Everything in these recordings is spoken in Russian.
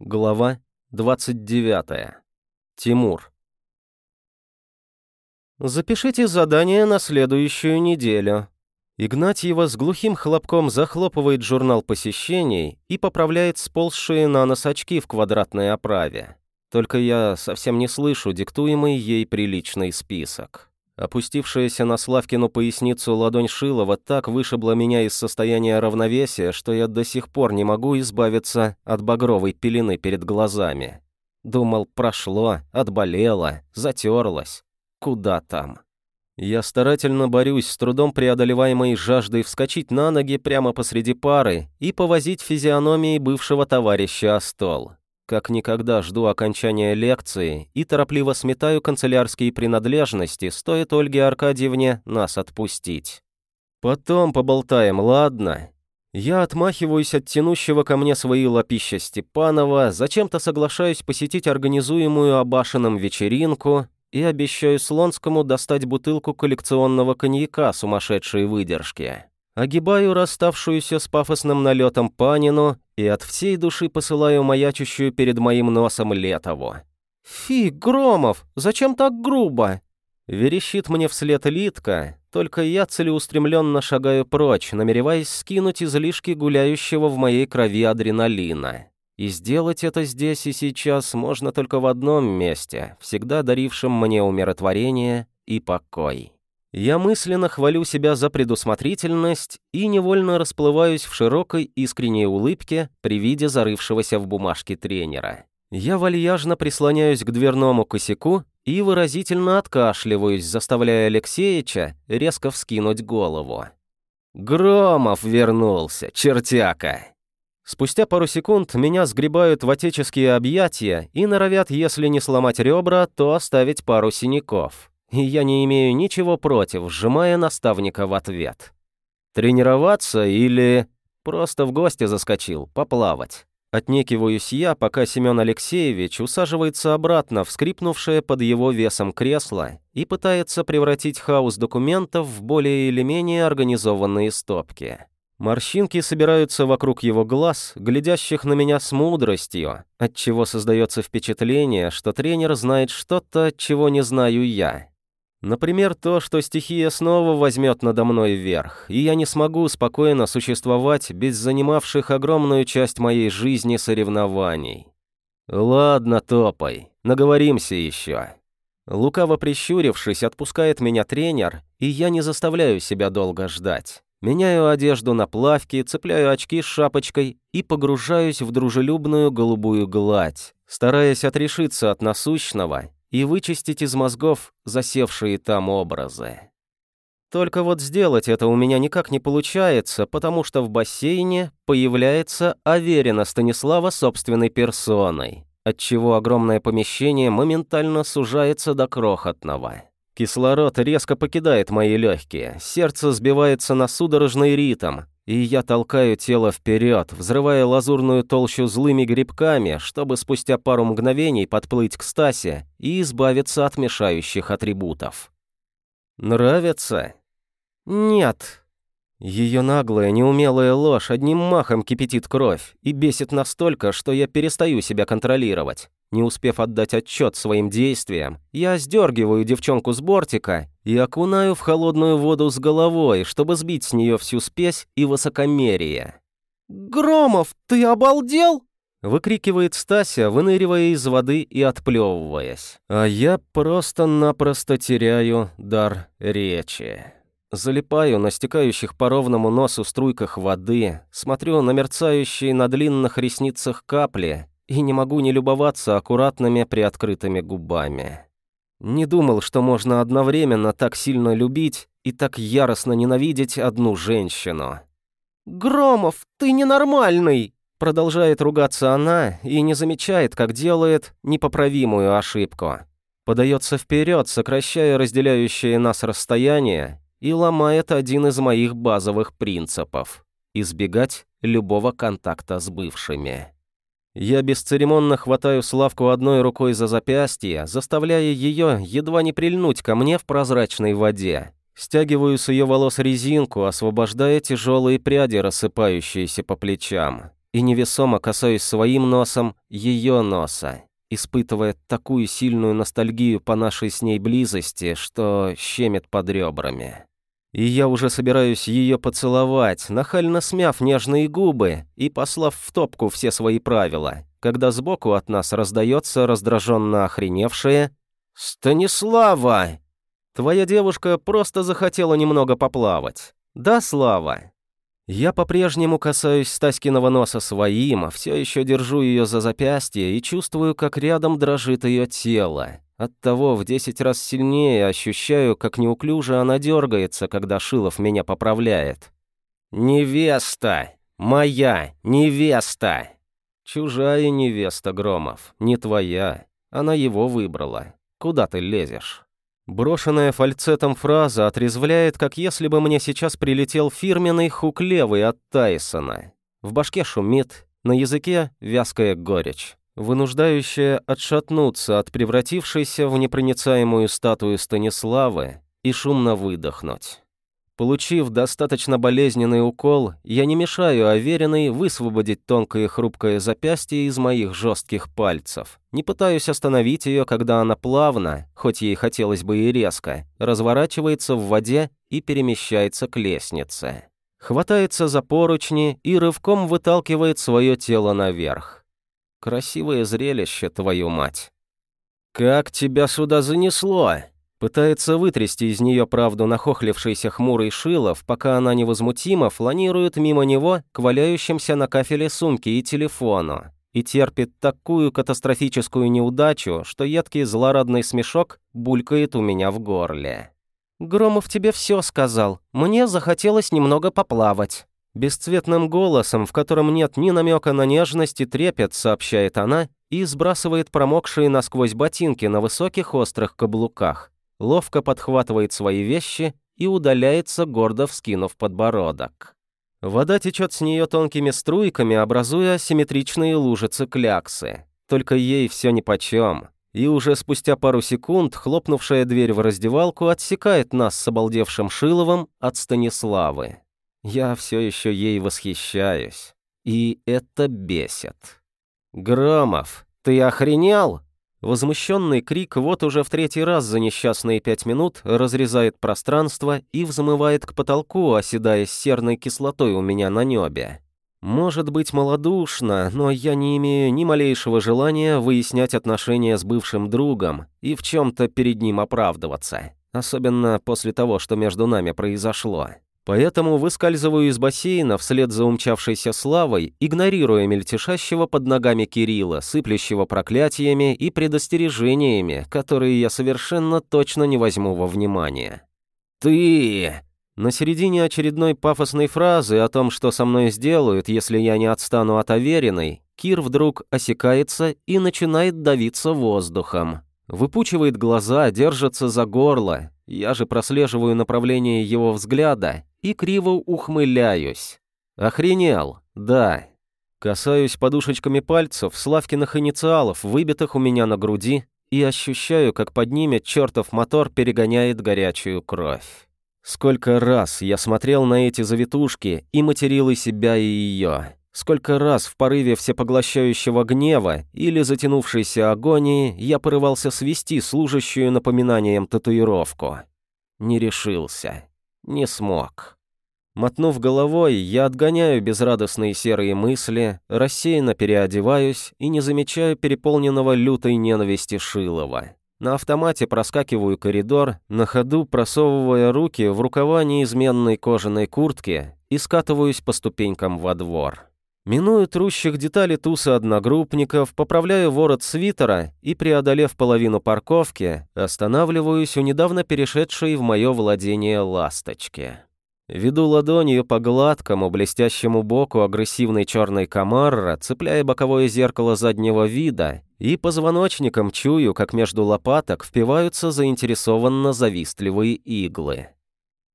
Глава 29. Тимур. Запишите задание на следующую неделю. Игнатьева с глухим хлопком захлопывает журнал посещений и поправляет сползшие на нос очки в квадратной оправе. Только я совсем не слышу диктуемый ей приличный список. Опустившаяся на Славкину поясницу ладонь Шилова так вышибла меня из состояния равновесия, что я до сих пор не могу избавиться от багровой пелены перед глазами. Думал, прошло, отболело, затерлось. Куда там? Я старательно борюсь с трудом преодолеваемой жаждой вскочить на ноги прямо посреди пары и повозить физиономией бывшего товарища о стол. Как никогда жду окончания лекции и торопливо сметаю канцелярские принадлежности, стоит Ольге Аркадьевне нас отпустить. Потом поболтаем, ладно? Я отмахиваюсь от тянущего ко мне свои лапища Степанова, зачем-то соглашаюсь посетить организуемую Абашином вечеринку и обещаю Слонскому достать бутылку коллекционного коньяка сумасшедшей выдержки. Огибаю расставшуюся с пафосным налетом Панину и от всей души посылаю маячущую перед моим носом Летову. «Фи, Громов, зачем так грубо?» Верещит мне вслед Литка, только я целеустремленно шагаю прочь, намереваясь скинуть излишки гуляющего в моей крови адреналина. И сделать это здесь и сейчас можно только в одном месте, всегда дарившем мне умиротворение и покой. Я мысленно хвалю себя за предусмотрительность и невольно расплываюсь в широкой искренней улыбке при виде зарывшегося в бумажке тренера. Я вальяжно прислоняюсь к дверному косяку и выразительно откашливаюсь, заставляя Алексеича резко вскинуть голову. «Громов вернулся, чертяка!» Спустя пару секунд меня сгребают в отеческие объятия и норовят, если не сломать ребра, то оставить пару синяков и я не имею ничего против, сжимая наставника в ответ. Тренироваться или просто в гости заскочил, поплавать. Отнекиваюсь я, пока Семен Алексеевич усаживается обратно в скрипнувшее под его весом кресло и пытается превратить хаос документов в более или менее организованные стопки. Морщинки собираются вокруг его глаз, глядящих на меня с мудростью, отчего создается впечатление, что тренер знает что-то, чего не знаю я. Например, то, что стихия снова возьмет надо мной верх, и я не смогу спокойно существовать без занимавших огромную часть моей жизни соревнований. Ладно, топай, наговоримся еще. Лукаво прищурившись, отпускает меня тренер, и я не заставляю себя долго ждать. Меняю одежду на плавки, цепляю очки с шапочкой и погружаюсь в дружелюбную голубую гладь, стараясь отрешиться от насущного и вычистить из мозгов засевшие там образы. Только вот сделать это у меня никак не получается, потому что в бассейне появляется Аверина Станислава собственной персоной, отчего огромное помещение моментально сужается до крохотного. Кислород резко покидает мои легкие, сердце сбивается на судорожный ритм, и я толкаю тело вперед, взрывая лазурную толщу злыми грибками, чтобы спустя пару мгновений подплыть к Стасе и избавиться от мешающих атрибутов. Нравится? Нет. Ее наглая, неумелая ложь одним махом кипятит кровь и бесит настолько, что я перестаю себя контролировать. Не успев отдать отчет своим действиям, я сдергиваю девчонку с бортика и окунаю в холодную воду с головой, чтобы сбить с нее всю спесь и высокомерие. «Громов, ты обалдел?» выкрикивает Стася, выныривая из воды и отплевываясь. А я просто-напросто теряю дар речи. Залипаю на стекающих по ровному носу струйках воды, смотрю на мерцающие на длинных ресницах капли и не могу не любоваться аккуратными приоткрытыми губами. Не думал, что можно одновременно так сильно любить и так яростно ненавидеть одну женщину. «Громов, ты ненормальный!» Продолжает ругаться она и не замечает, как делает непоправимую ошибку. Подается вперед, сокращая разделяющее нас расстояние, и ломает один из моих базовых принципов – избегать любого контакта с бывшими. Я бесцеремонно хватаю Славку одной рукой за запястье, заставляя ее едва не прильнуть ко мне в прозрачной воде. Стягиваю с ее волос резинку, освобождая тяжелые пряди, рассыпающиеся по плечам. и невесомо касаюсь своим носом ее носа, испытывая такую сильную ностальгию по нашей с ней близости, что щемит под ребрами. И я уже собираюсь ее поцеловать, нахально смяв нежные губы и послав в топку все свои правила, когда сбоку от нас раздается раздраженно охреневшее «Станислава!» Твоя девушка просто захотела немного поплавать. Да, Слава? Я по-прежнему касаюсь Стаськиного носа своим, все еще держу ее за запястье и чувствую, как рядом дрожит ее тело. Оттого в десять раз сильнее ощущаю, как неуклюже она дергается, когда Шилов меня поправляет. «Невеста! Моя невеста!» «Чужая невеста, Громов, не твоя. Она его выбрала. Куда ты лезешь?» Брошенная фальцетом фраза отрезвляет, как если бы мне сейчас прилетел фирменный хук левый от Тайсона. В башке шумит, на языке вязкая горечь, вынуждающая отшатнуться от превратившейся в непроницаемую статую Станиславы и шумно выдохнуть. Получив достаточно болезненный укол, я не мешаю Авериной высвободить тонкое хрупкое запястье из моих жестких пальцев. Не пытаюсь остановить ее, когда она плавно, хоть ей хотелось бы и резко, разворачивается в воде и перемещается к лестнице. Хватается за поручни и рывком выталкивает свое тело наверх. Красивое зрелище, твою мать. «Как тебя сюда занесло?» Пытается вытрясти из нее правду нахохлившийся хмурый Шилов, пока она невозмутимо фланирует мимо него к валяющимся на кафеле сумке и телефону. И терпит такую катастрофическую неудачу, что едкий злорадный смешок булькает у меня в горле. «Громов тебе все сказал. Мне захотелось немного поплавать». Бесцветным голосом, в котором нет ни намека на нежность и трепет, сообщает она и сбрасывает промокшие насквозь ботинки на высоких острых каблуках ловко подхватывает свои вещи и удаляется, гордо вскинув подбородок. Вода течет с нее тонкими струйками, образуя симметричные лужицы кляксы. Только ей все нипочем. И уже спустя пару секунд хлопнувшая дверь в раздевалку отсекает нас с обалдевшим Шиловым от Станиславы. Я все еще ей восхищаюсь. И это бесит. «Громов, ты охренел?» Возмущенный крик вот уже в третий раз за несчастные пять минут разрезает пространство и взмывает к потолку, оседая серной кислотой у меня на небе. Может быть малодушно, но я не имею ни малейшего желания выяснять отношения с бывшим другом и в чем-то перед ним оправдываться, особенно после того, что между нами произошло. Поэтому выскальзываю из бассейна вслед за умчавшейся славой, игнорируя мельтешащего под ногами Кирилла, сыплющего проклятиями и предостережениями, которые я совершенно точно не возьму во внимание. «Ты...» На середине очередной пафосной фразы о том, что со мной сделают, если я не отстану от Авериной, Кир вдруг осекается и начинает давиться воздухом. Выпучивает глаза, держится за горло. Я же прослеживаю направление его взгляда и криво ухмыляюсь. Охренел, да. Касаюсь подушечками пальцев Славкиных инициалов, выбитых у меня на груди, и ощущаю, как под ними чертов мотор перегоняет горячую кровь. Сколько раз я смотрел на эти завитушки и материл и себя, и ее. Сколько раз в порыве всепоглощающего гнева или затянувшейся агонии я порывался свести служащую напоминанием татуировку. Не решился. Не смог. Мотнув головой, я отгоняю безрадостные серые мысли, рассеянно переодеваюсь и не замечаю переполненного лютой ненависти Шилова. На автомате проскакиваю коридор, на ходу просовывая руки в рукава неизменной кожаной куртки и скатываюсь по ступенькам во двор. Миную трущих детали тусы одногруппников, поправляю ворот свитера и, преодолев половину парковки, останавливаюсь у недавно перешедшей в мое владение ласточки. Веду ладонью по гладкому, блестящему боку агрессивной черной комарра, цепляя боковое зеркало заднего вида, и позвоночником чую, как между лопаток впиваются заинтересованно завистливые иглы.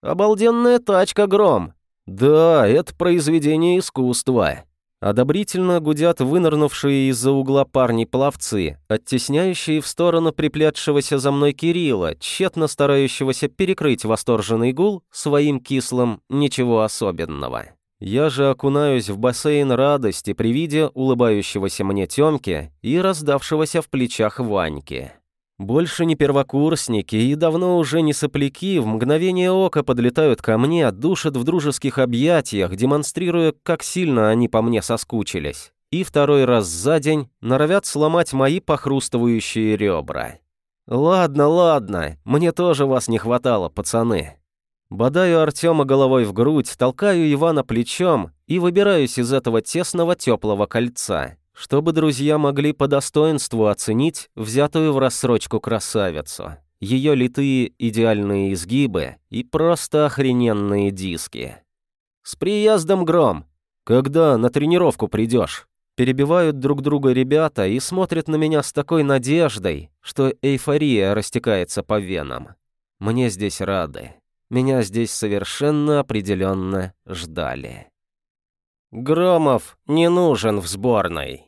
«Обалденная тачка, Гром!» «Да, это произведение искусства!» Одобрительно гудят вынырнувшие из-за угла парни-пловцы, оттесняющие в сторону приплетшегося за мной Кирилла, тщетно старающегося перекрыть восторженный гул своим кислым «ничего особенного». Я же окунаюсь в бассейн радости при виде улыбающегося мне Тёмки и раздавшегося в плечах Ваньки. Больше не первокурсники и давно уже не сопляки в мгновение ока подлетают ко мне, душат в дружеских объятиях, демонстрируя, как сильно они по мне соскучились. И второй раз за день норовят сломать мои похрустывающие ребра. «Ладно, ладно, мне тоже вас не хватало, пацаны». Бодаю Артема головой в грудь, толкаю Ивана плечом и выбираюсь из этого тесного теплого кольца чтобы друзья могли по достоинству оценить взятую в рассрочку красавицу, ее литые идеальные изгибы и просто охрененные диски. «С приездом, Гром! Когда на тренировку придешь?» Перебивают друг друга ребята и смотрят на меня с такой надеждой, что эйфория растекается по венам. Мне здесь рады. Меня здесь совершенно определенно ждали. Громов не нужен в сборной.